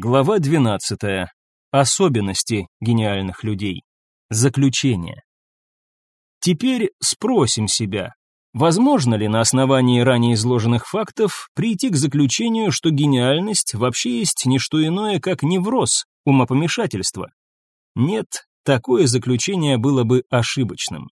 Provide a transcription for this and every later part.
Глава 12. Особенности гениальных людей. Заключение. Теперь спросим себя, возможно ли на основании ранее изложенных фактов прийти к заключению, что гениальность вообще есть не что иное, как невроз, умопомешательство? Нет, такое заключение было бы ошибочным.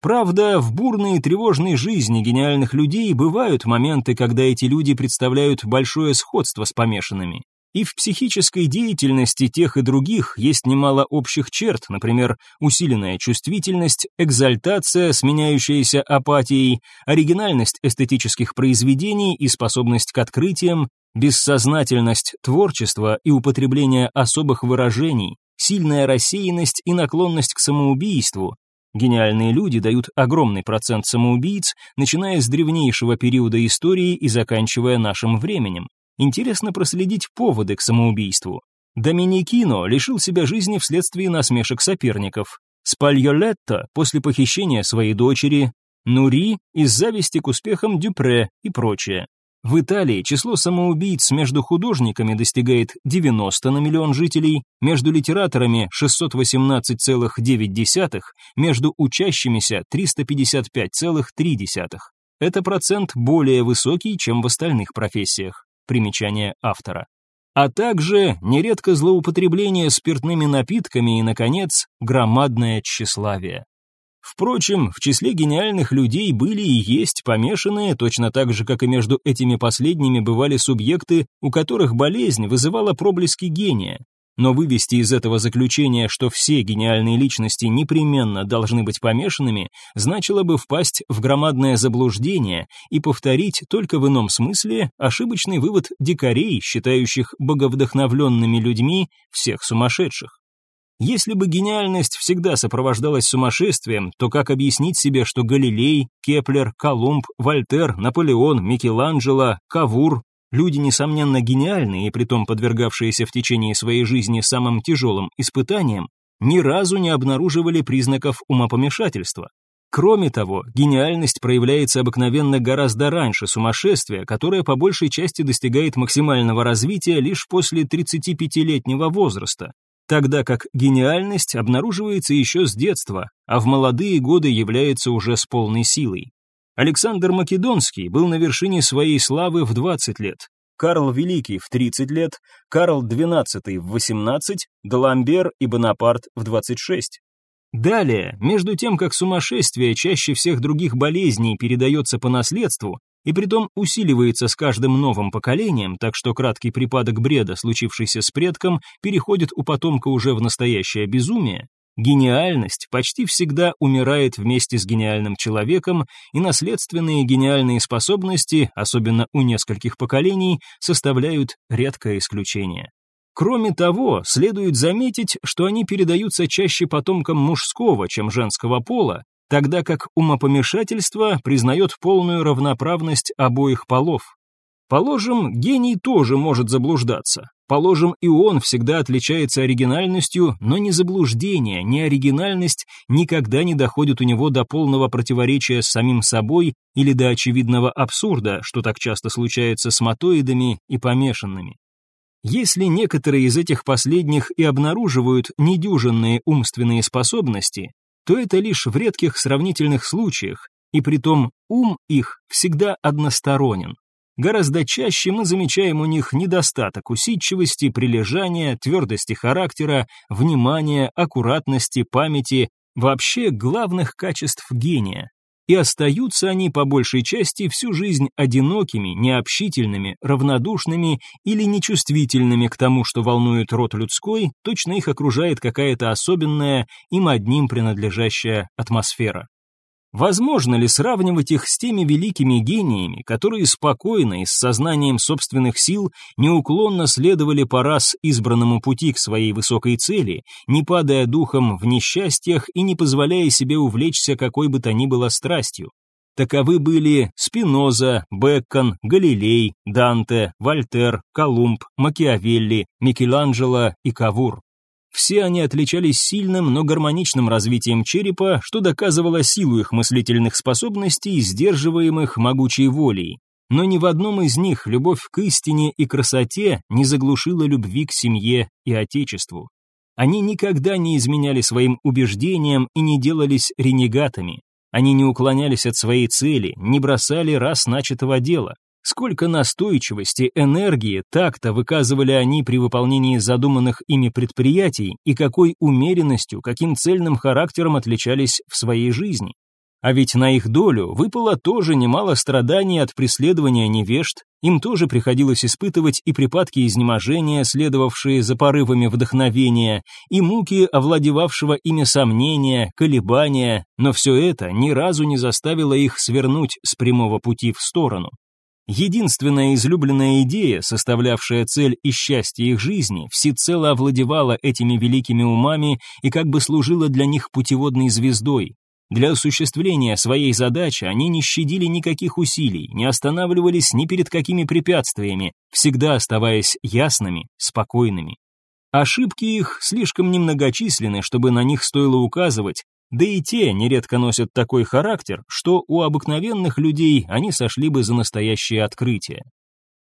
Правда, в бурной и тревожной жизни гениальных людей бывают моменты, когда эти люди представляют большое сходство с помешанными. И в психической деятельности тех и других есть немало общих черт, например, усиленная чувствительность, экзальтация, сменяющаяся апатией, оригинальность эстетических произведений и способность к открытиям, бессознательность творчества и употребление особых выражений, сильная рассеянность и наклонность к самоубийству. Гениальные люди дают огромный процент самоубийц, начиная с древнейшего периода истории и заканчивая нашим временем. Интересно проследить поводы к самоубийству. Доминикино лишил себя жизни вследствие насмешек соперников. Спальолетто после похищения своей дочери, Нури из зависти к успехам Дюпре и прочее. В Италии число самоубийц между художниками достигает 90 на миллион жителей, между литераторами 618,9, между учащимися 355,3. Это процент более высокий, чем в остальных профессиях. Примечание автора. А также нередко злоупотребление спиртными напитками и, наконец, громадное тщеславие. Впрочем, в числе гениальных людей были и есть помешанные, точно так же, как и между этими последними бывали субъекты, у которых болезнь вызывала проблески гения. Но вывести из этого заключения, что все гениальные личности непременно должны быть помешанными, значило бы впасть в громадное заблуждение и повторить только в ином смысле ошибочный вывод дикарей, считающих боговдохновленными людьми всех сумасшедших. Если бы гениальность всегда сопровождалась сумасшествием, то как объяснить себе, что Галилей, Кеплер, Колумб, Вольтер, Наполеон, Микеланджело, Кавур, Люди, несомненно, гениальные и притом подвергавшиеся в течение своей жизни самым тяжелым испытаниям, ни разу не обнаруживали признаков умопомешательства. Кроме того, гениальность проявляется обыкновенно гораздо раньше сумасшествия, которое по большей части достигает максимального развития лишь после 35-летнего возраста, тогда как гениальность обнаруживается еще с детства, а в молодые годы является уже с полной силой. Александр Македонский был на вершине своей славы в 20 лет, Карл Великий в 30 лет, Карл XII в 18, Даламбер и Бонапарт в 26. Далее, между тем, как сумасшествие чаще всех других болезней передается по наследству, и притом усиливается с каждым новым поколением, так что краткий припадок бреда, случившийся с предком, переходит у потомка уже в настоящее безумие, Гениальность почти всегда умирает вместе с гениальным человеком, и наследственные гениальные способности, особенно у нескольких поколений, составляют редкое исключение. Кроме того, следует заметить, что они передаются чаще потомкам мужского, чем женского пола, тогда как умопомешательство признает полную равноправность обоих полов. Положим, гений тоже может заблуждаться. Положим, и он всегда отличается оригинальностью, но ни заблуждение, ни оригинальность никогда не доходят у него до полного противоречия с самим собой или до очевидного абсурда, что так часто случается с мотоидами и помешанными. Если некоторые из этих последних и обнаруживают недюжинные умственные способности, то это лишь в редких сравнительных случаях, и притом ум их всегда односторонен. Гораздо чаще мы замечаем у них недостаток усидчивости, прилежания, твердости характера, внимания, аккуратности, памяти, вообще главных качеств гения. И остаются они по большей части всю жизнь одинокими, необщительными, равнодушными или нечувствительными к тому, что волнует род людской, точно их окружает какая-то особенная, им одним принадлежащая атмосфера. Возможно ли сравнивать их с теми великими гениями, которые спокойно и с сознанием собственных сил неуклонно следовали по раз избранному пути к своей высокой цели, не падая духом в несчастьях и не позволяя себе увлечься какой бы то ни было страстью? Таковы были Спиноза, Беккон, Галилей, Данте, Вольтер, Колумб, Макиавелли, Микеланджело и Кавур. Все они отличались сильным, но гармоничным развитием черепа, что доказывало силу их мыслительных способностей, сдерживаемых могучей волей. но ни в одном из них любовь к истине и красоте не заглушила любви к семье и отечеству. Они никогда не изменяли своим убеждениям и не делались ренегатами. Они не уклонялись от своей цели, не бросали раз начатого дела. Сколько настойчивости, энергии, такта выказывали они при выполнении задуманных ими предприятий и какой умеренностью, каким цельным характером отличались в своей жизни. А ведь на их долю выпало тоже немало страданий от преследования невежд, им тоже приходилось испытывать и припадки изнеможения, следовавшие за порывами вдохновения, и муки, овладевавшего ими сомнения, колебания, но все это ни разу не заставило их свернуть с прямого пути в сторону. Единственная излюбленная идея, составлявшая цель и счастье их жизни, всецело овладевала этими великими умами и как бы служила для них путеводной звездой, для осуществления своей задачи они не щадили никаких усилий, не останавливались ни перед какими препятствиями, всегда оставаясь ясными, спокойными. Ошибки их слишком немногочисленны, чтобы на них стоило указывать, да и те нередко носят такой характер, что у обыкновенных людей они сошли бы за настоящее открытие.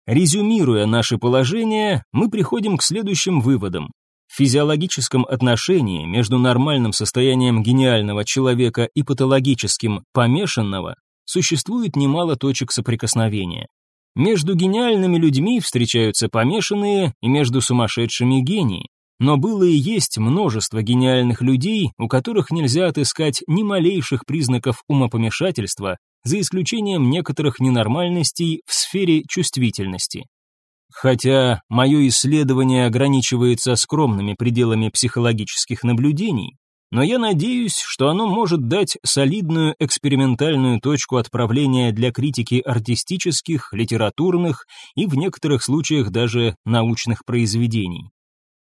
Резюмируя наше положение, мы приходим к следующим выводам. В физиологическом отношении между нормальным состоянием гениального человека и патологическим помешанного существует немало точек соприкосновения. Между гениальными людьми встречаются помешанные и между сумасшедшими гении. Но было и есть множество гениальных людей, у которых нельзя отыскать ни малейших признаков умопомешательства, за исключением некоторых ненормальностей в сфере чувствительности. Хотя мое исследование ограничивается скромными пределами психологических наблюдений, но я надеюсь, что оно может дать солидную экспериментальную точку отправления для критики артистических, литературных и в некоторых случаях даже научных произведений.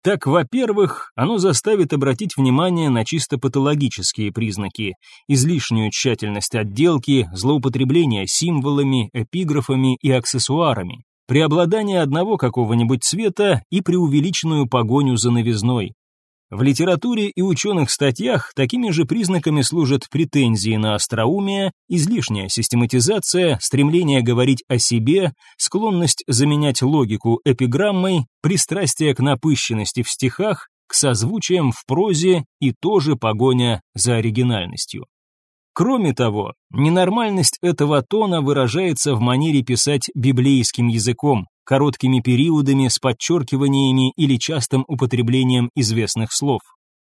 Так, во-первых, оно заставит обратить внимание на чисто патологические признаки, излишнюю тщательность отделки, злоупотребление символами, эпиграфами и аксессуарами, преобладание одного какого-нибудь цвета и преувеличенную погоню за новизной. В литературе и ученых статьях такими же признаками служат претензии на остроумие, излишняя систематизация, стремление говорить о себе, склонность заменять логику эпиграммой, пристрастие к напыщенности в стихах, к созвучиям в прозе и тоже погоня за оригинальностью. Кроме того, ненормальность этого тона выражается в манере писать библейским языком, короткими периодами с подчеркиваниями или частым употреблением известных слов.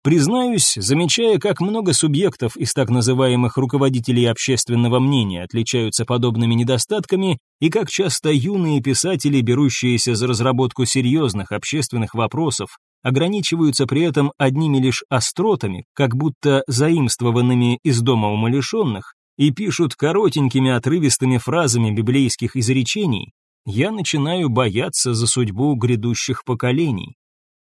Признаюсь, замечая, как много субъектов из так называемых руководителей общественного мнения отличаются подобными недостатками, и как часто юные писатели, берущиеся за разработку серьезных общественных вопросов, ограничиваются при этом одними лишь остротами, как будто заимствованными из дома умалишенных, и пишут коротенькими отрывистыми фразами библейских изречений, я начинаю бояться за судьбу грядущих поколений.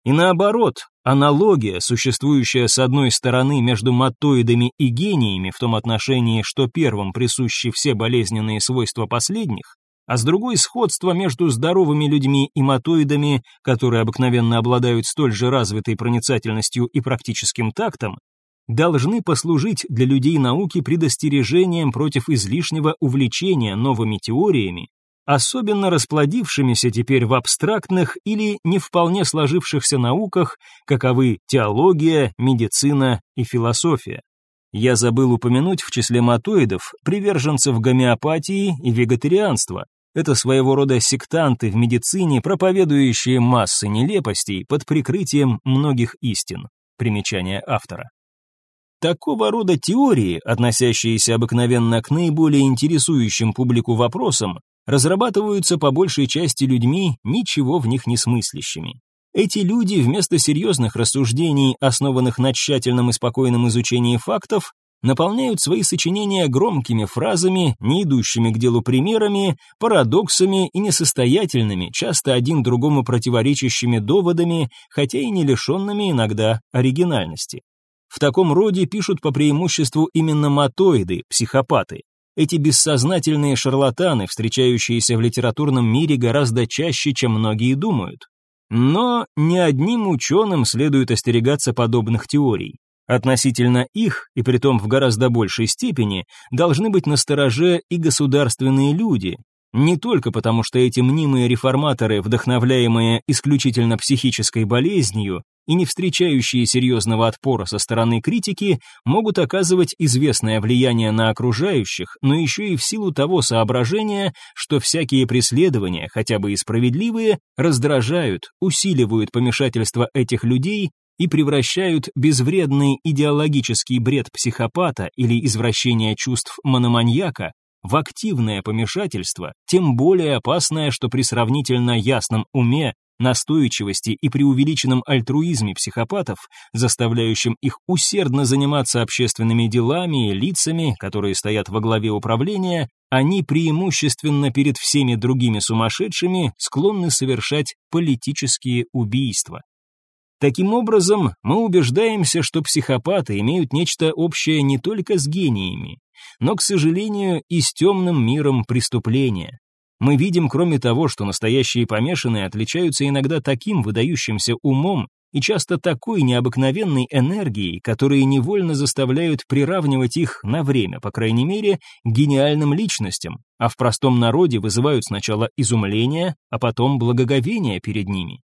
И наоборот, аналогия, существующая с одной стороны между матоидами и гениями в том отношении, что первым присущи все болезненные свойства последних, а с другой сходство между здоровыми людьми и матоидами, которые обыкновенно обладают столь же развитой проницательностью и практическим тактом, должны послужить для людей науки предостережением против излишнего увлечения новыми теориями, особенно расплодившимися теперь в абстрактных или не вполне сложившихся науках, каковы теология, медицина и философия. Я забыл упомянуть в числе матоидов приверженцев гомеопатии и вегетарианства, это своего рода сектанты в медицине, проповедующие массы нелепостей под прикрытием многих истин. Примечание автора. Такого рода теории, относящиеся обыкновенно к наиболее интересующим публику вопросам, разрабатываются по большей части людьми, ничего в них не смыслящими. Эти люди вместо серьезных рассуждений, основанных на тщательном и спокойном изучении фактов, наполняют свои сочинения громкими фразами, не идущими к делу примерами, парадоксами и несостоятельными, часто один другому противоречащими доводами, хотя и не лишенными иногда оригинальности. В таком роде пишут по преимуществу именно матоиды, психопаты. Эти бессознательные шарлатаны, встречающиеся в литературном мире гораздо чаще, чем многие думают. Но ни одним ученым следует остерегаться подобных теорий. Относительно их, и притом в гораздо большей степени, должны быть настороже и государственные люди, Не только потому, что эти мнимые реформаторы, вдохновляемые исключительно психической болезнью и не встречающие серьезного отпора со стороны критики, могут оказывать известное влияние на окружающих, но еще и в силу того соображения, что всякие преследования, хотя бы и справедливые, раздражают, усиливают помешательство этих людей и превращают безвредный идеологический бред психопата или извращение чувств мономаньяка в активное помешательство, тем более опасное, что при сравнительно ясном уме, настойчивости и преувеличенном альтруизме психопатов, заставляющим их усердно заниматься общественными делами и лицами, которые стоят во главе управления, они преимущественно перед всеми другими сумасшедшими склонны совершать политические убийства. Таким образом, мы убеждаемся, что психопаты имеют нечто общее не только с гениями, но, к сожалению, и с темным миром преступления. Мы видим, кроме того, что настоящие помешанные отличаются иногда таким выдающимся умом и часто такой необыкновенной энергией, которые невольно заставляют приравнивать их на время, по крайней мере, гениальным личностям, а в простом народе вызывают сначала изумление, а потом благоговение перед ними.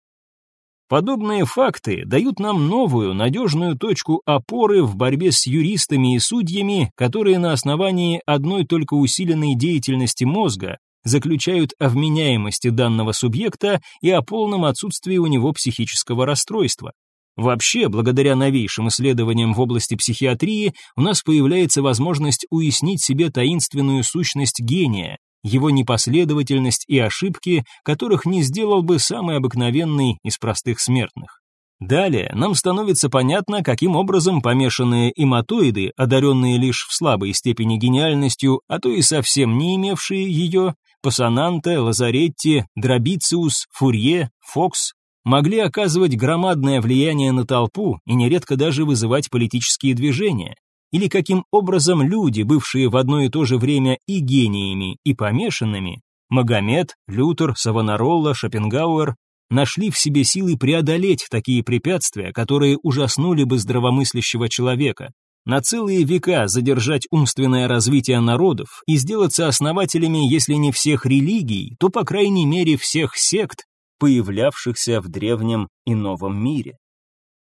Подобные факты дают нам новую, надежную точку опоры в борьбе с юристами и судьями, которые на основании одной только усиленной деятельности мозга заключают о вменяемости данного субъекта и о полном отсутствии у него психического расстройства. Вообще, благодаря новейшим исследованиям в области психиатрии, у нас появляется возможность уяснить себе таинственную сущность гения, его непоследовательность и ошибки, которых не сделал бы самый обыкновенный из простых смертных. Далее нам становится понятно, каким образом помешанные иматоиды, одаренные лишь в слабой степени гениальностью, а то и совсем не имевшие ее, Пассананте, Лазаретти, Дробициус, Фурье, Фокс, могли оказывать громадное влияние на толпу и нередко даже вызывать политические движения или каким образом люди, бывшие в одно и то же время и гениями, и помешанными, Магомед, Лютер, Савонаролла, Шопенгауэр, нашли в себе силы преодолеть такие препятствия, которые ужаснули бы здравомыслящего человека, на целые века задержать умственное развитие народов и сделаться основателями, если не всех религий, то, по крайней мере, всех сект, появлявшихся в древнем и новом мире.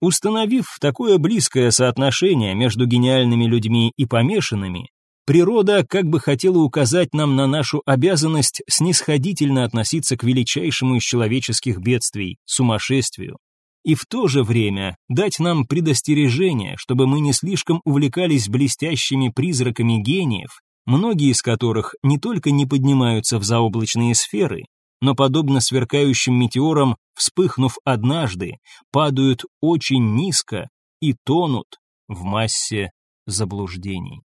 Установив такое близкое соотношение между гениальными людьми и помешанными, природа как бы хотела указать нам на нашу обязанность снисходительно относиться к величайшему из человеческих бедствий – сумасшествию. И в то же время дать нам предостережение, чтобы мы не слишком увлекались блестящими призраками гениев, многие из которых не только не поднимаются в заоблачные сферы, но, подобно сверкающим метеорам, вспыхнув однажды, падают очень низко и тонут в массе заблуждений.